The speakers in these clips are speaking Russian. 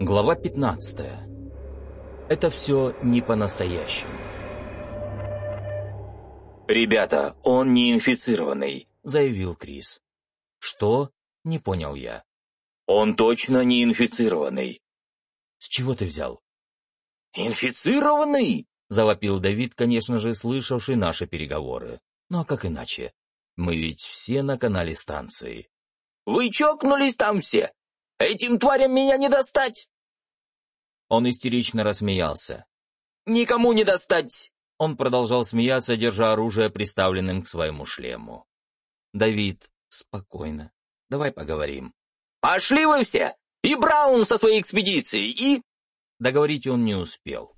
Глава 15. Это все не по-настоящему. «Ребята, он не инфицированный», — заявил Крис. «Что?» — не понял я. «Он точно не инфицированный». «С чего ты взял?» «Инфицированный?» — завопил Давид, конечно же, слышавший наши переговоры. Ну а как иначе? Мы ведь все на канале станции. «Вы чокнулись там все? Этим тварям меня не достать!» Он истерично рассмеялся. «Никому не достать!» Он продолжал смеяться, держа оружие приставленным к своему шлему. «Давид, спокойно. Давай поговорим». «Пошли вы все! И Браун со своей экспедицией, и...» Договорить он не успел.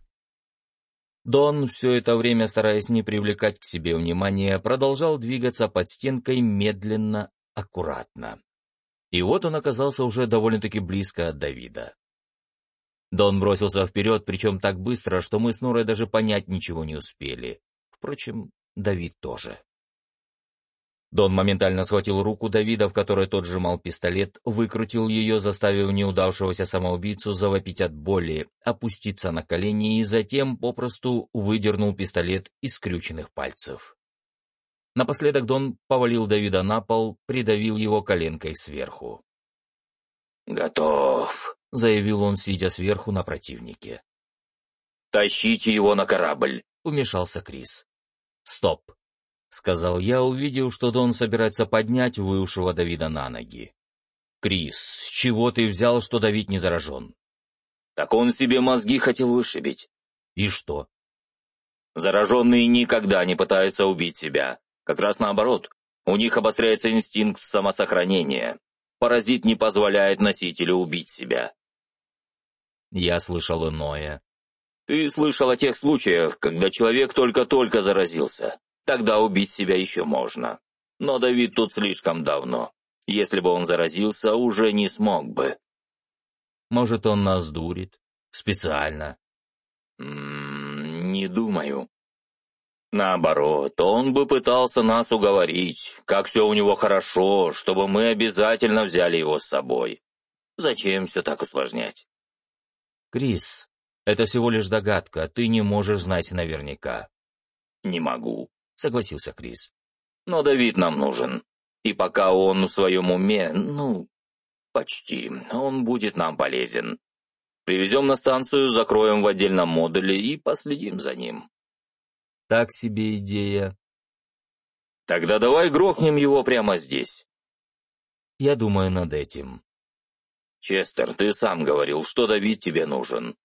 Дон, все это время стараясь не привлекать к себе внимания, продолжал двигаться под стенкой медленно, аккуратно. И вот он оказался уже довольно-таки близко от Давида. Дон бросился вперед, причем так быстро, что мы с Норой даже понять ничего не успели. Впрочем, Давид тоже. Дон моментально схватил руку Давида, в которой тот сжимал пистолет, выкрутил ее, заставив неудавшегося самоубийцу завопить от боли, опуститься на колени и затем попросту выдернул пистолет из скрюченных пальцев. Напоследок Дон повалил Давида на пол, придавил его коленкой сверху. «Готов», — заявил он, сидя сверху на противнике. «Тащите его на корабль», — вмешался Крис. «Стоп», — сказал я, увидел, что Дон собирается поднять выушего Давида на ноги. «Крис, с чего ты взял, что Давид не заражен?» «Так он себе мозги хотел вышибить». «И что?» «Зараженные никогда не пытаются убить себя. Как раз наоборот, у них обостряется инстинкт самосохранения. Паразит не позволяет носителю убить себя». Я слышал иное. «Ты слышал о тех случаях, когда человек только-только заразился. Тогда убить себя еще можно. Но Давид тут слишком давно. Если бы он заразился, уже не смог бы. Может, он нас дурит? Специально? М -м, не думаю. Наоборот, он бы пытался нас уговорить, как все у него хорошо, чтобы мы обязательно взяли его с собой. Зачем все так усложнять? Крис, это всего лишь догадка, ты не можешь знать наверняка. Не могу. — согласился Крис. «Но Давид нам нужен. И пока он в своем уме, ну, почти, он будет нам полезен. Привезем на станцию, закроем в отдельном модуле и последим за ним». «Так себе идея». «Тогда давай грохнем его прямо здесь». «Я думаю над этим». «Честер, ты сам говорил, что Давид тебе нужен.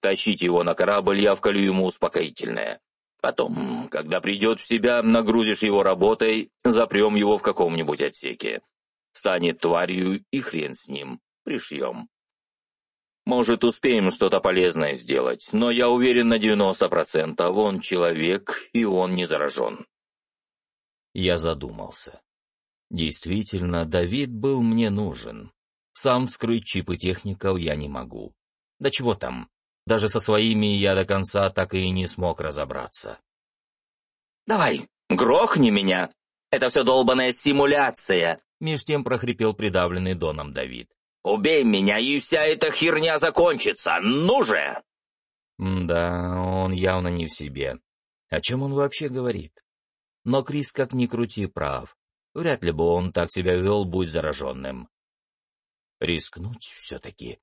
Тащить его на корабль, я вколю ему успокоительное. Потом, когда придет в себя, нагрузишь его работой, запрем его в каком-нибудь отсеке. Станет тварью, и хрен с ним, пришьем. Может, успеем что-то полезное сделать, но я уверен на 90%, он человек, и он не заражен. Я задумался. Действительно, Давид был мне нужен. Сам вскрыть чипы техников я не могу. Да чего там, даже со своими я до конца так и не смог разобраться. «Давай, грохни меня! Это все долбаная симуляция!» Меж тем прохрипел придавленный Доном Давид. «Убей меня, и вся эта херня закончится! Ну же!» Да, он явно не в себе. О чем он вообще говорит? Но Крис, как ни крути, прав. Вряд ли бы он так себя вел, будь зараженным. Рискнуть все-таки.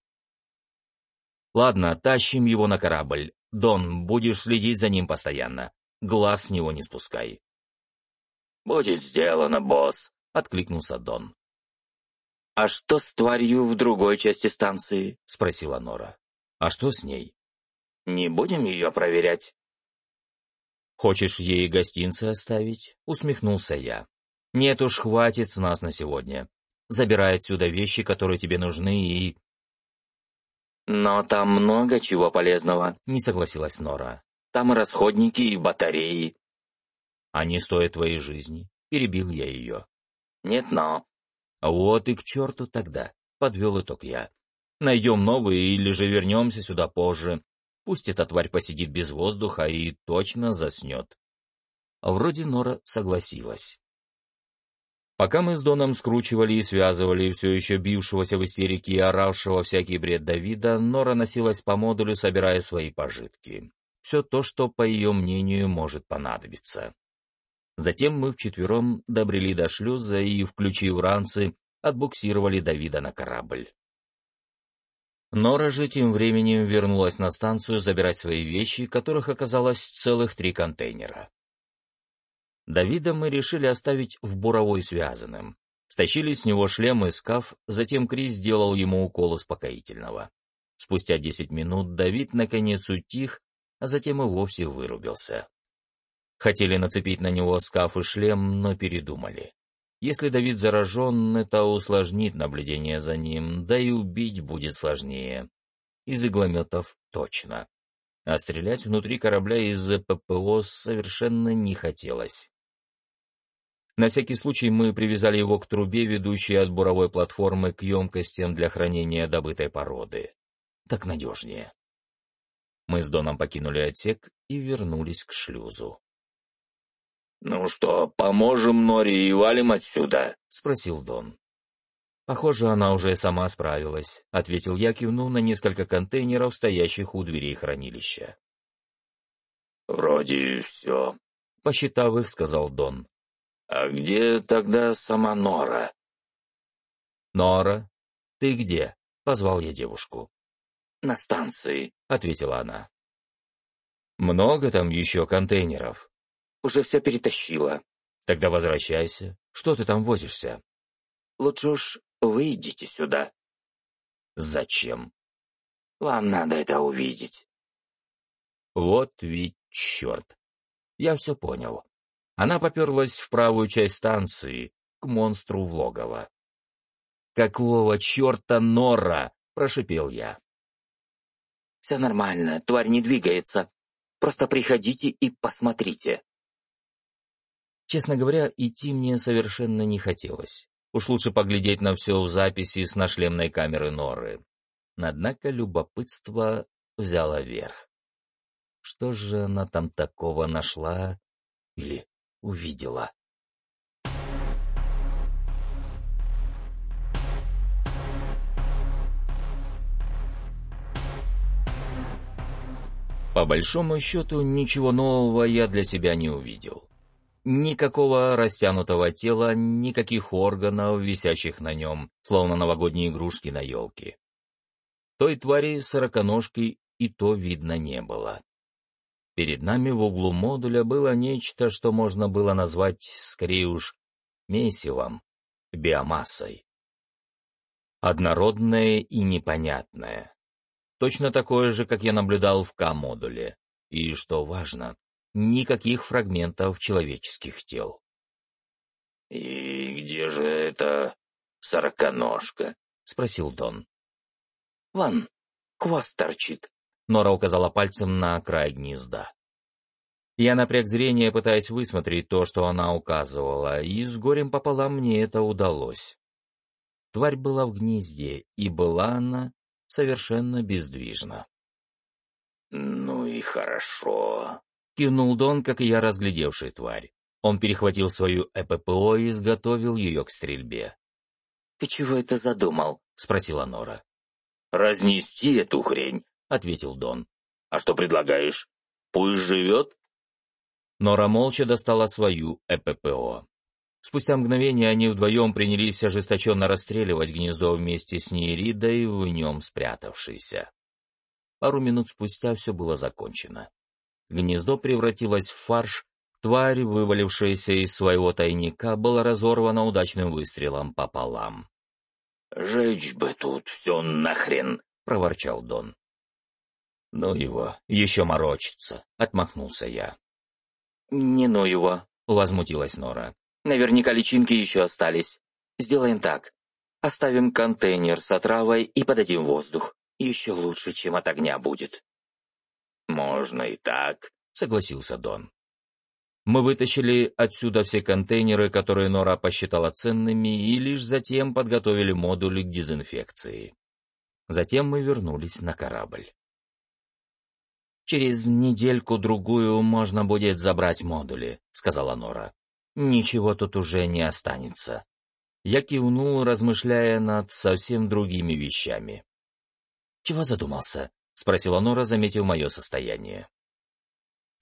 Ладно, тащим его на корабль. Дон, будешь следить за ним постоянно. Глаз с него не спускай. «Будет сделано, босс», — откликнулся Дон. «А что с тварью в другой части станции?» — спросила Нора. «А что с ней?» «Не будем ее проверять». «Хочешь ей гостинцы оставить?» — усмехнулся я. «Нет уж, хватит с нас на сегодня. Забирай отсюда вещи, которые тебе нужны, и «Но там много чего полезного», — не согласилась Нора. «Там и расходники, и батареи». «Они стоят твоей жизни», — перебил я ее. «Нет, но...» «Вот и к черту тогда», — подвел итог я. «Найдем новые или же вернемся сюда позже. Пусть эта тварь посидит без воздуха и точно заснет». Вроде Нора согласилась. Пока мы с Доном скручивали и связывали все еще бившегося в истерике и оравшего всякий бред Давида, Нора носилась по модулю, собирая свои пожитки. Все то, что, по ее мнению, может понадобиться. Затем мы вчетвером добрели до шлюза и, включив ранцы, отбуксировали Давида на корабль. Нора же тем временем вернулась на станцию забирать свои вещи, которых оказалось целых три контейнера. Давида мы решили оставить в буровой связанным. Стащили с него шлем и скаф, затем Крис сделал ему укол успокоительного. Спустя десять минут Давид наконец утих, а затем и вовсе вырубился. Хотели нацепить на него скаф и шлем, но передумали. Если Давид заражен, это усложнит наблюдение за ним, да и убить будет сложнее. Из иглометов точно. А стрелять внутри корабля из ППО совершенно не хотелось. На всякий случай мы привязали его к трубе, ведущей от буровой платформы к емкостям для хранения добытой породы. Так надежнее. Мы с Доном покинули отсек и вернулись к шлюзу. «Ну что, поможем Норе и валим отсюда?» — спросил Дон. «Похоже, она уже сама справилась», — ответил я, кивнув на несколько контейнеров, стоящих у дверей хранилища. «Вроде все», — посчитав их, сказал Дон. «А где тогда сама Нора?» «Нора, ты где?» — позвал я девушку. «На станции», — ответила она. «Много там еще контейнеров?» «Уже все перетащила». «Тогда возвращайся. Что ты там возишься?» «Лучше уж выйдите сюда». «Зачем?» «Вам надо это увидеть». «Вот ведь черт! Я все понял. Она поперлась в правую часть станции, к монстру в логово. «Какого черта нора?» — прошипел я. «Все нормально, тварь не двигается. Просто приходите и посмотрите». Честно говоря, идти мне совершенно не хотелось. Уж лучше поглядеть на все в записи с нашлемной камеры норы. Однако любопытство взяло верх. Что же она там такого нашла или увидела. По большому счету, ничего нового я для себя не увидел. Никакого растянутого тела, никаких органов, висящих на нем, словно новогодние игрушки на елке. Той твари сороконожки и то видно не было. Перед нами в углу модуля было нечто, что можно было назвать, скорее уж, месивом, биомассой. Однородное и непонятное. Точно такое же, как я наблюдал в К-модуле. И, что важно, никаких фрагментов человеческих тел. «И где же эта сороконожка?» — спросил Дон. «Вон, хвост торчит», Нора указала пальцем на край гнезда. Я напряг зрение, пытаясь высмотреть то, что она указывала, и с горем пополам мне это удалось. Тварь была в гнезде, и была она совершенно бездвижна. «Ну и хорошо», — кивнул Дон, как и я, разглядевший тварь. Он перехватил свою ЭППО и изготовил ее к стрельбе. «Ты чего это задумал?» — спросила Нора. «Разнести эту хрень, — ответил Дон. «А что предлагаешь? Пусть живет?» Нора молча достала свою ЭППО. Спустя мгновение они вдвоем принялись ожесточенно расстреливать гнездо вместе с Нейридой, в нем спрятавшейся. Пару минут спустя все было закончено. Гнездо превратилось в фарш, тварь, вывалившаяся из своего тайника, была разорвана удачным выстрелом пополам. «Жечь бы тут все нахрен!» — проворчал Дон. «Ну его, еще морочится», — отмахнулся я. «Не ну его», — возмутилась Нора. «Наверняка личинки еще остались. Сделаем так. Оставим контейнер с отравой и подадим воздух. Еще лучше, чем от огня будет». «Можно и так», — согласился Дон. Мы вытащили отсюда все контейнеры, которые Нора посчитала ценными, и лишь затем подготовили модули к дезинфекции. Затем мы вернулись на корабль. «Через недельку-другую можно будет забрать модули», — сказала Нора. ничего тут уже не останется. Я кивнул, размышляя над совсем другими вещами. «Чего задумался?» — спросила Нора, заметив мое состояние.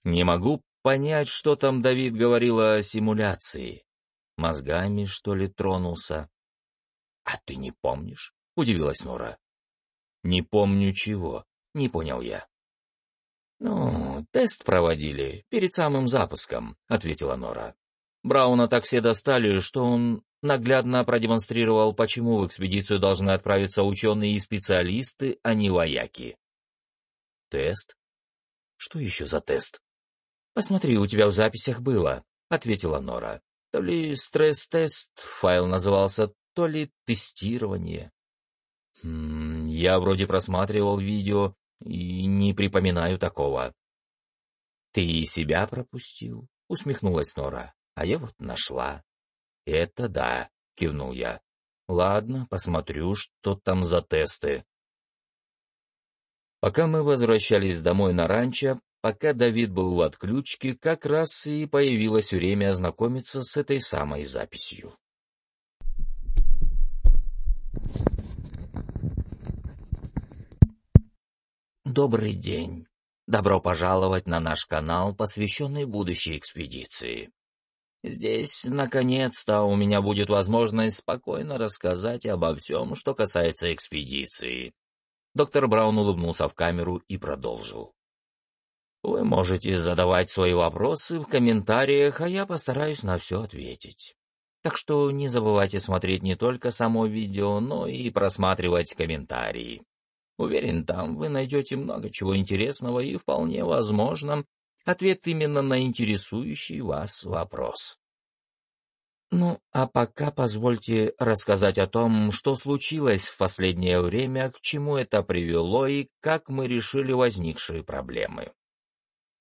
«Не могу понять, что там Давид говорил о симуляции. Мозгами, что ли, тронулся?» «А ты не помнишь?» — удивилась Нора. «Не помню чего», — не понял я. «Ну, тест проводили перед самым запуском», — ответила Нора. Брауна так все достали, что он наглядно продемонстрировал, почему в экспедицию должны отправиться ученые и специалисты, а не вояки. «Тест? Что еще за тест?» «Посмотри, у тебя в записях было», — ответила Нора. «То ли стресс-тест файл назывался, то ли тестирование». Хм, «Я вроде просматривал видео и не припоминаю такого». «Ты и себя пропустил?» — усмехнулась Нора. «А я вот нашла». «Это да», — кивнул я. «Ладно, посмотрю, что там за тесты». Пока мы возвращались домой на ранчо, пока Давид был в отключке, как раз и появилось время ознакомиться с этой самой записью. Добрый день. Добро пожаловать на наш канал, посвященный будущей экспедиции. Здесь, наконец-то, у меня будет возможность спокойно рассказать обо всем, что касается экспедиции. Доктор Браун улыбнулся в камеру и продолжил. Вы можете задавать свои вопросы в комментариях, а я постараюсь на все ответить. Так что не забывайте смотреть не только само видео, но и просматривать комментарии. Уверен, там вы найдете много чего интересного и, вполне возможно, ответ именно на интересующий вас вопрос. Ну, а пока позвольте рассказать о том, что случилось в последнее время, к чему это привело и как мы решили возникшие проблемы.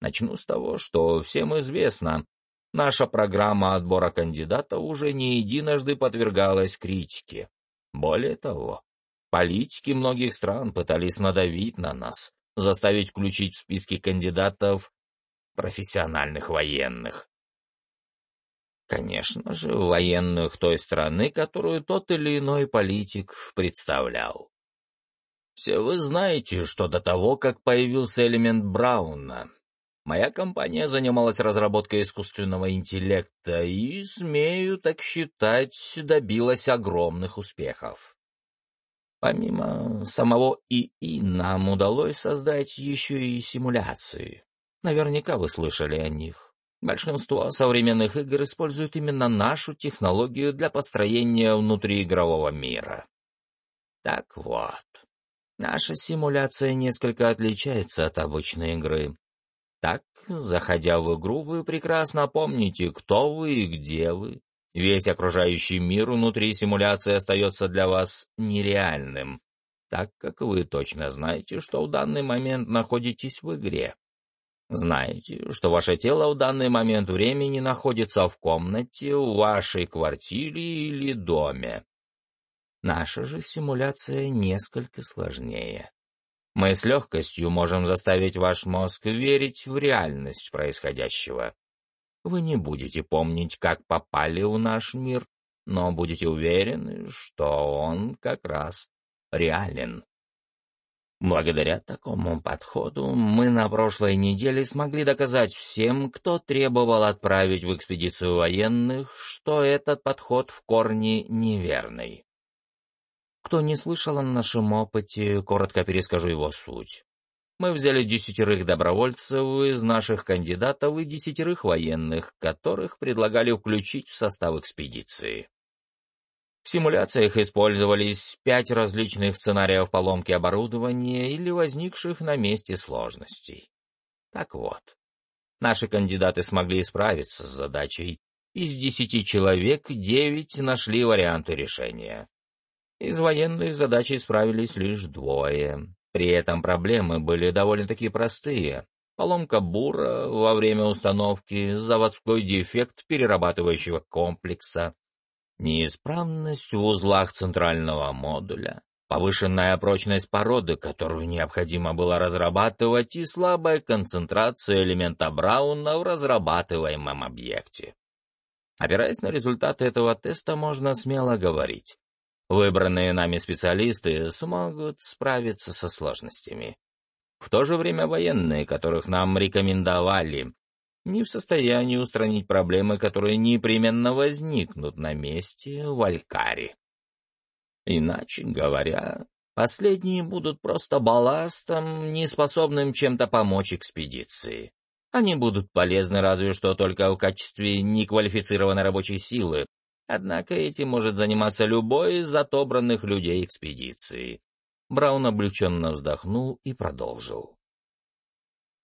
Начну с того, что всем известно, наша программа отбора кандидата уже не единожды подвергалась критике. Более того, политики многих стран пытались надавить на нас, заставить включить в списки кандидатов профессиональных военных. Конечно же, военных той страны, которую тот или иной политик представлял. Все вы знаете, что до того, как появился элемент Брауна, моя компания занималась разработкой искусственного интеллекта и, смею так считать, добилась огромных успехов. Помимо самого ИИ, нам удалось создать еще и симуляции. Наверняка вы слышали о них. Большинство современных игр используют именно нашу технологию для построения внутриигрового мира. Так вот, наша симуляция несколько отличается от обычной игры. Так, заходя в игру, вы прекрасно помните, кто вы и где вы. Весь окружающий мир внутри симуляции остается для вас нереальным, так как вы точно знаете, что в данный момент находитесь в игре. Знаете, что ваше тело в данный момент времени находится в комнате, в вашей квартире или доме. Наша же симуляция несколько сложнее. Мы с легкостью можем заставить ваш мозг верить в реальность происходящего. Вы не будете помнить, как попали в наш мир, но будете уверены, что он как раз реален. Благодаря такому подходу мы на прошлой неделе смогли доказать всем, кто требовал отправить в экспедицию военных, что этот подход в корне неверный. Кто не слышал о нашем опыте, коротко перескажу его суть. Мы взяли десятерых добровольцев из наших кандидатов и десятерых военных, которых предлагали включить в состав экспедиции. В симуляциях использовались пять различных сценариев поломки оборудования или возникших на месте сложностей. Так вот, наши кандидаты смогли справиться с задачей. Из десяти человек девять нашли варианты решения. Из военных задачей справились лишь двое. При этом проблемы были довольно-таки простые. Поломка бура во время установки, заводской дефект перерабатывающего комплекса, Неисправность в узлах центрального модуля, повышенная прочность породы, которую необходимо было разрабатывать, и слабая концентрация элемента Брауна в разрабатываемом объекте. Опираясь на результаты этого теста, можно смело говорить. Выбранные нами специалисты смогут справиться со сложностями. В то же время военные, которых нам рекомендовали, не в состоянии устранить проблемы, которые непременно возникнут на месте в Алькаре. Иначе говоря, последние будут просто балластом, неспособным чем-то помочь экспедиции. Они будут полезны разве что только в качестве неквалифицированной рабочей силы, однако этим может заниматься любой из отобранных людей экспедиции. Браун облегченно вздохнул и продолжил.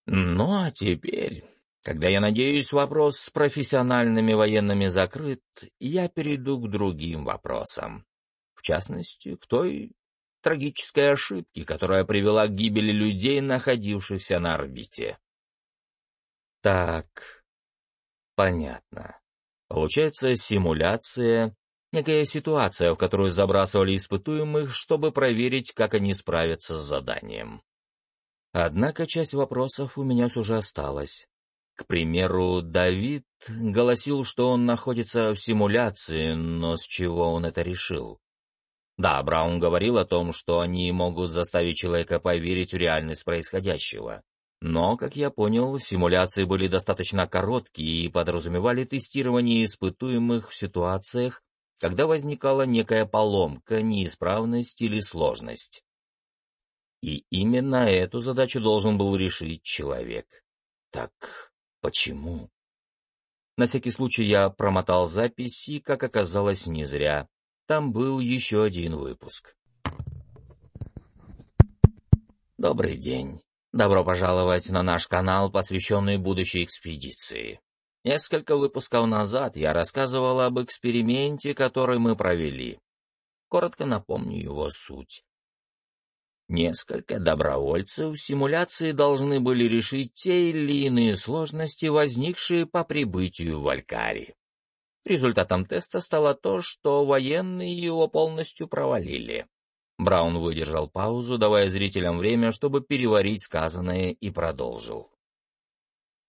«Ну а теперь, когда, я надеюсь, вопрос с профессиональными военными закрыт, я перейду к другим вопросам. В частности, к той трагической ошибке, которая привела к гибели людей, находившихся на орбите. Так, понятно. Получается, симуляция Некая ситуация, в которую забрасывали испытуемых, чтобы проверить, как они справятся с заданием. Однако часть вопросов у меня все осталась. К примеру, Давид голосил, что он находится в симуляции, но с чего он это решил? Да, Браун говорил о том, что они могут заставить человека поверить в реальность происходящего. Но, как я понял, симуляции были достаточно короткие и подразумевали тестирование испытуемых в ситуациях, когда возникала некая поломка, неисправность или сложность. И именно эту задачу должен был решить человек. Так почему? На всякий случай я промотал запись, и, как оказалось, не зря. Там был еще один выпуск. Добрый день. Добро пожаловать на наш канал, посвященный будущей экспедиции. Несколько выпусков назад я рассказывал об эксперименте, который мы провели. Коротко напомню его суть. Несколько добровольцев в симуляции должны были решить те или иные сложности, возникшие по прибытию в Алькари. Результатом теста стало то, что военные его полностью провалили. Браун выдержал паузу, давая зрителям время, чтобы переварить сказанное, и продолжил.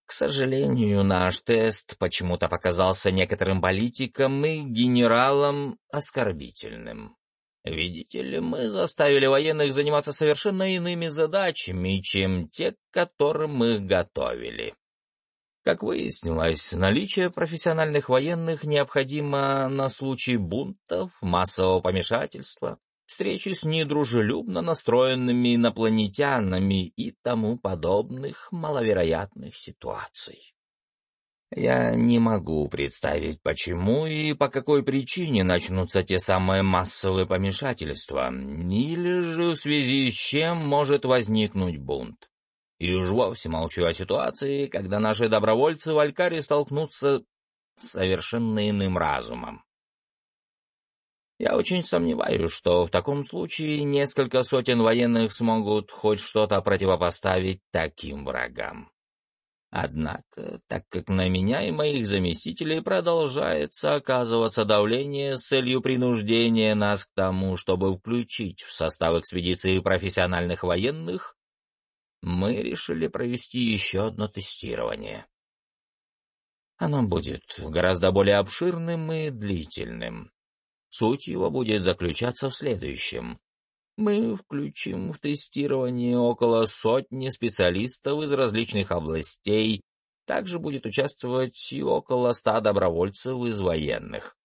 К сожалению, наш тест почему-то показался некоторым политикам и генералам оскорбительным. Видите ли, мы заставили военных заниматься совершенно иными задачами, чем те, к которым мы готовили. Как выяснилось, наличие профессиональных военных необходимо на случай бунтов, массового помешательства, встречи с недружелюбно настроенными инопланетянами и тому подобных маловероятных ситуаций. Я не могу представить, почему и по какой причине начнутся те самые массовые помешательства, или же в связи с чем может возникнуть бунт. И уж вовсе молчу о ситуации, когда наши добровольцы в Алькаре столкнутся с совершенно иным разумом. Я очень сомневаюсь, что в таком случае несколько сотен военных смогут хоть что-то противопоставить таким врагам. Однако, так как на меня и моих заместителей продолжается оказываться давление с целью принуждения нас к тому, чтобы включить в состав экспедиции профессиональных военных, мы решили провести еще одно тестирование. Оно будет гораздо более обширным и длительным. Суть его будет заключаться в следующем. Мы включим в тестирование около сотни специалистов из различных областей, также будет участвовать и около ста добровольцев из военных.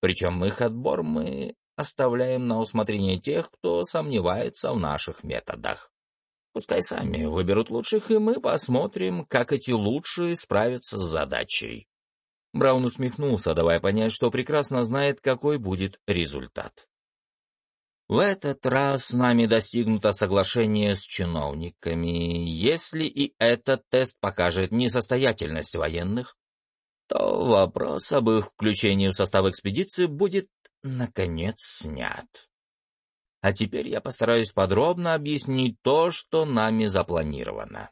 Причем их отбор мы оставляем на усмотрение тех, кто сомневается в наших методах. Пускай сами выберут лучших, и мы посмотрим, как эти лучшие справятся с задачей. Браун усмехнулся, давая понять, что прекрасно знает, какой будет результат. В этот раз нами достигнуто соглашение с чиновниками. Если и этот тест покажет несостоятельность военных, то вопрос об их включении в состав экспедиции будет, наконец, снят. А теперь я постараюсь подробно объяснить то, что нами запланировано.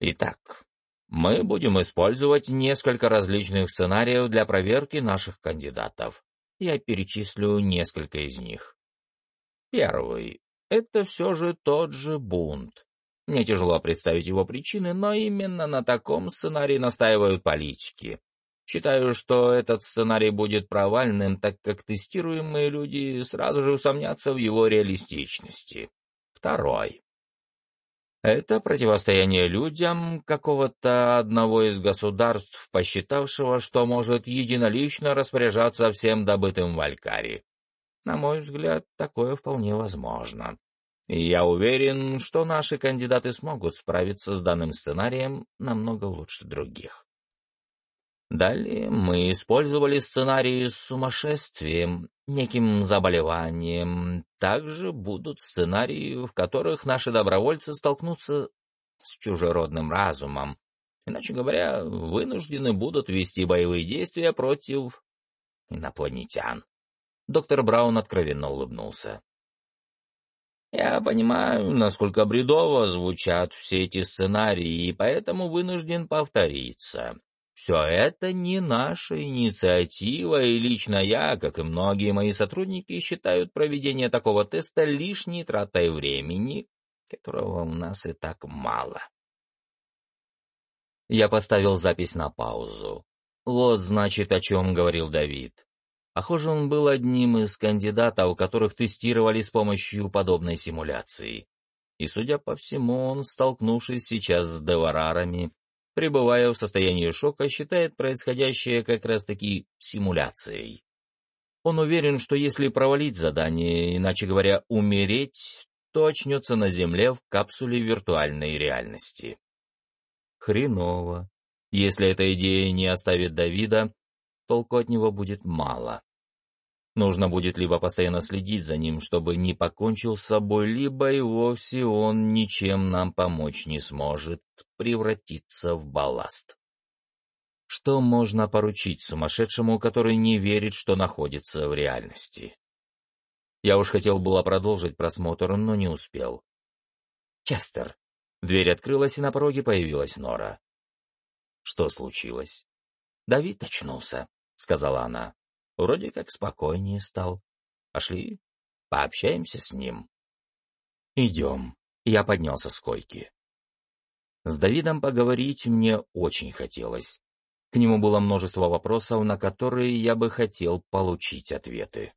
Итак, мы будем использовать несколько различных сценариев для проверки наших кандидатов. Я перечислю несколько из них. Первый — это все же тот же бунт. Мне тяжело представить его причины, но именно на таком сценарии настаивают политики. Считаю, что этот сценарий будет провальным, так как тестируемые люди сразу же усомнятся в его реалистичности. Второй. Это противостояние людям какого-то одного из государств, посчитавшего, что может единолично распоряжаться всем добытым в Алькаре. На мой взгляд, такое вполне возможно. И я уверен, что наши кандидаты смогут справиться с данным сценарием намного лучше других. Далее мы использовали сценарии с сумасшествием, неким заболеванием. Также будут сценарии, в которых наши добровольцы столкнутся с чужеродным разумом. Иначе говоря, вынуждены будут вести боевые действия против инопланетян. Доктор Браун откровенно улыбнулся. Я понимаю, насколько бредово звучат все эти сценарии, и поэтому вынужден повториться. Все это не наша инициатива, и лично я, как и многие мои сотрудники, считают проведение такого теста лишней тратой времени, которого у нас и так мало. Я поставил запись на паузу. Вот, значит, о чем говорил Давид. Похоже, он был одним из кандидатов, которых тестировали с помощью подобной симуляции. И, судя по всему, он, столкнувшись сейчас с деварарами, пребывая в состоянии шока, считает происходящее как раз-таки симуляцией. Он уверен, что если провалить задание, иначе говоря, умереть, то очнется на Земле в капсуле виртуальной реальности. Хреново. Если эта идея не оставит Давида, толку от него будет мало. Нужно будет либо постоянно следить за ним, чтобы не покончил с собой, либо и вовсе он ничем нам помочь не сможет, превратиться в балласт. Что можно поручить сумасшедшему, который не верит, что находится в реальности? Я уж хотел было продолжить просмотр, но не успел. «Честер!» Дверь открылась, и на пороге появилась Нора. «Что случилось?» «Давид очнулся», — сказала она. Вроде как спокойнее стал. Пошли, пообщаемся с ним. Идем. Я поднялся с койки. С Давидом поговорить мне очень хотелось. К нему было множество вопросов, на которые я бы хотел получить ответы.